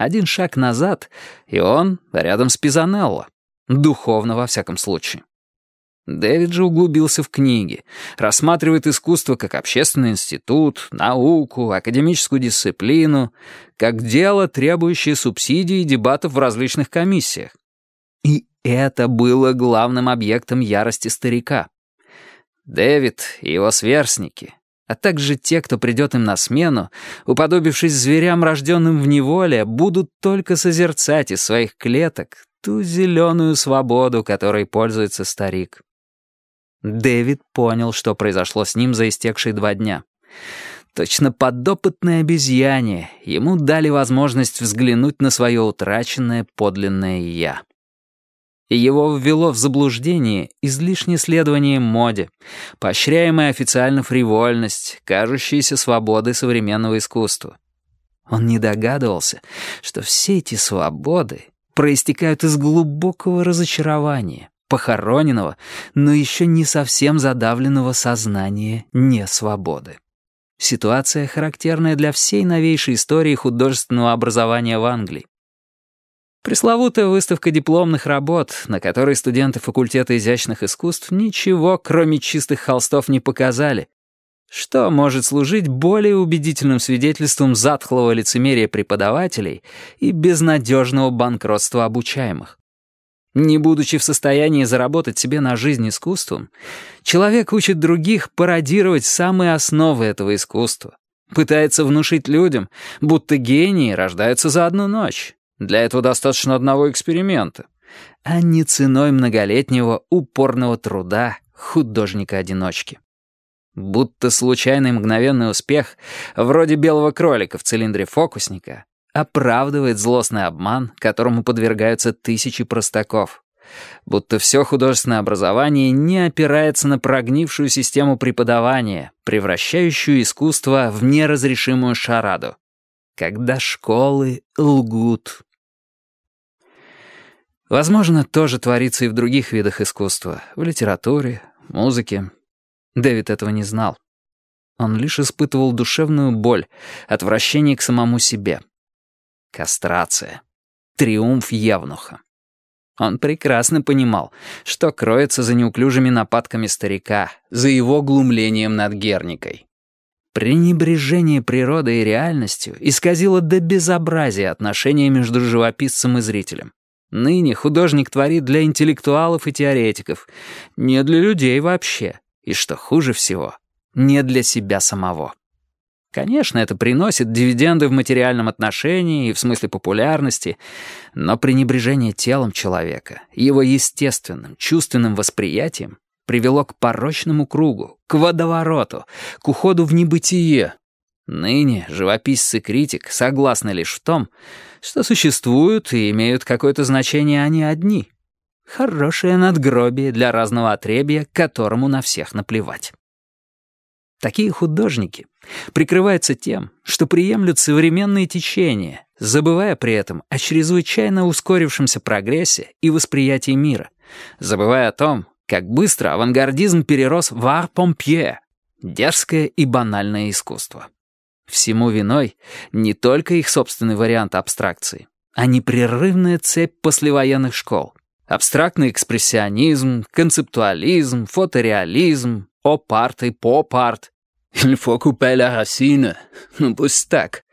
Один шаг назад, и он рядом с Пизанелло. Духовно, во всяком случае. Дэвид же углубился в книги, рассматривает искусство как общественный институт, науку, академическую дисциплину, как дело, требующее субсидий и дебатов в различных комиссиях. И это было главным объектом ярости старика. Дэвид и его сверстники, а также те, кто придет им на смену, уподобившись зверям, рожденным в неволе, будут только созерцать из своих клеток ту зеленую свободу, которой пользуется старик. Дэвид понял, что произошло с ним за истекшие два дня. Точно подопытное обезьяне ему дали возможность взглянуть на свое утраченное подлинное «я». И его ввело в заблуждение излишнее следование моде, поощряемая официально фривольность, кажущаяся свободой современного искусства. Он не догадывался, что все эти свободы проистекают из глубокого разочарования, похороненного, но еще не совсем задавленного сознания несвободы. Ситуация, характерная для всей новейшей истории художественного образования в Англии. Пресловутая выставка дипломных работ, на которой студенты факультета изящных искусств ничего, кроме чистых холстов, не показали. Что может служить более убедительным свидетельством затхлого лицемерия преподавателей и безнадежного банкротства обучаемых? Не будучи в состоянии заработать себе на жизнь искусством, человек учит других пародировать самые основы этого искусства. Пытается внушить людям, будто гении рождаются за одну ночь, для этого достаточно одного эксперимента, а не ценой многолетнего упорного труда художника-одиночки. Будто случайный мгновенный успех, вроде белого кролика в цилиндре фокусника, оправдывает злостный обман, которому подвергаются тысячи простаков. Будто все художественное образование не опирается на прогнившую систему преподавания, превращающую искусство в неразрешимую шараду. Когда школы лгут. Возможно, тоже творится и в других видах искусства, в литературе, музыке. Дэвид этого не знал. Он лишь испытывал душевную боль, отвращение к самому себе. Кастрация. Триумф Евнуха. Он прекрасно понимал, что кроется за неуклюжими нападками старика, за его глумлением над Герникой. Пренебрежение природой и реальностью исказило до безобразия отношения между живописцем и зрителем. Ныне художник творит для интеллектуалов и теоретиков, не для людей вообще, и, что хуже всего, не для себя самого. Конечно, это приносит дивиденды в материальном отношении и в смысле популярности, но пренебрежение телом человека, его естественным, чувственным восприятием привело к порочному кругу, к водовороту, к уходу в небытие. Ныне живописец и критик согласны лишь в том, что существуют и имеют какое-то значение они одни. Хорошее надгробие для разного отребья, которому на всех наплевать. Такие художники прикрываются тем, что приемлют современные течения, забывая при этом о чрезвычайно ускорившемся прогрессе и восприятии мира, забывая о том, как быстро авангардизм перерос в ар-помпье, дерзкое и банальное искусство. Всему виной не только их собственный вариант абстракции, а непрерывная цепь послевоенных школ. Абстрактный экспрессионизм, концептуализм, фотореализм, оп-арт и поп-арт. «Il faut couper la racine». Ну, пусть так.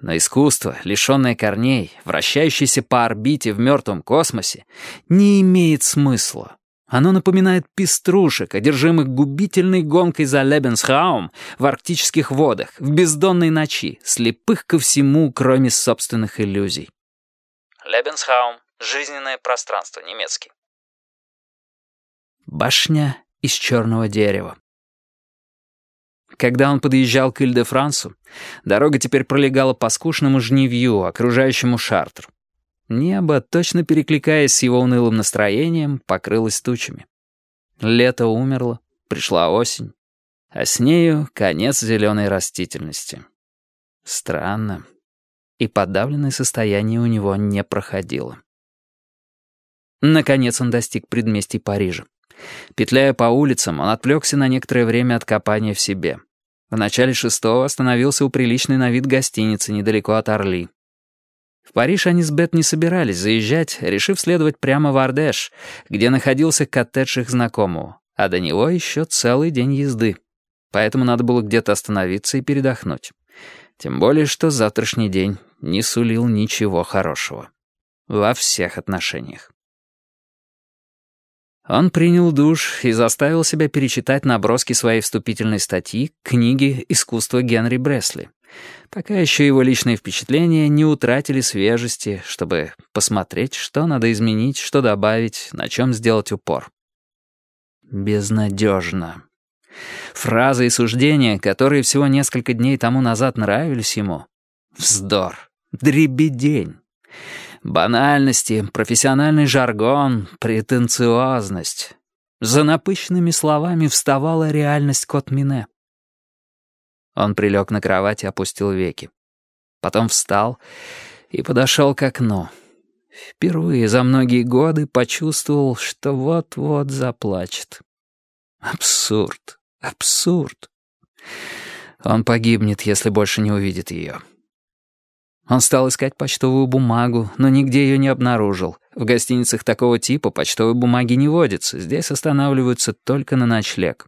Но искусство, лишенное корней, вращающееся по орбите в мертвом космосе, не имеет смысла. Оно напоминает пеструшек, одержимых губительной гонкой за Лебенсхаум в арктических водах, в бездонной ночи, слепых ко всему, кроме собственных иллюзий. Лебенсхаум — жизненное пространство, немецкий. Башня из черного дерева. Когда он подъезжал к Иль-де-Франсу, дорога теперь пролегала по скучному жневью, окружающему Шартр. Небо, точно перекликаясь с его унылым настроением, покрылось тучами. Лето умерло, пришла осень, а с нею конец зеленой растительности. Странно. И подавленное состояние у него не проходило. Наконец он достиг предместий Парижа. Петляя по улицам, он отвлекся на некоторое время от копания в себе. В начале шестого остановился у приличной на вид гостиницы недалеко от Орли. В Париж они с Бет не собирались заезжать, решив следовать прямо в Ардеш, где находился коттедж их знакомого, а до него еще целый день езды. Поэтому надо было где-то остановиться и передохнуть. Тем более, что завтрашний день не сулил ничего хорошего. Во всех отношениях. Он принял душ и заставил себя перечитать наброски своей вступительной статьи к книге «Искусство Генри Бресли», пока еще его личные впечатления не утратили свежести, чтобы посмотреть, что надо изменить, что добавить, на чем сделать упор. Безнадежно. Фразы и суждения, которые всего несколько дней тому назад нравились ему. Вздор. Дребедень. Банальности, профессиональный жаргон, претенциозность. За напыщенными словами вставала реальность Кот-Мине. Он прилег на кровать и опустил веки. Потом встал и подошел к окну. Впервые за многие годы почувствовал, что вот-вот заплачет. Абсурд, абсурд. Он погибнет, если больше не увидит ее. Он стал искать почтовую бумагу, но нигде ее не обнаружил. В гостиницах такого типа почтовой бумаги не водится, здесь останавливаются только на ночлег.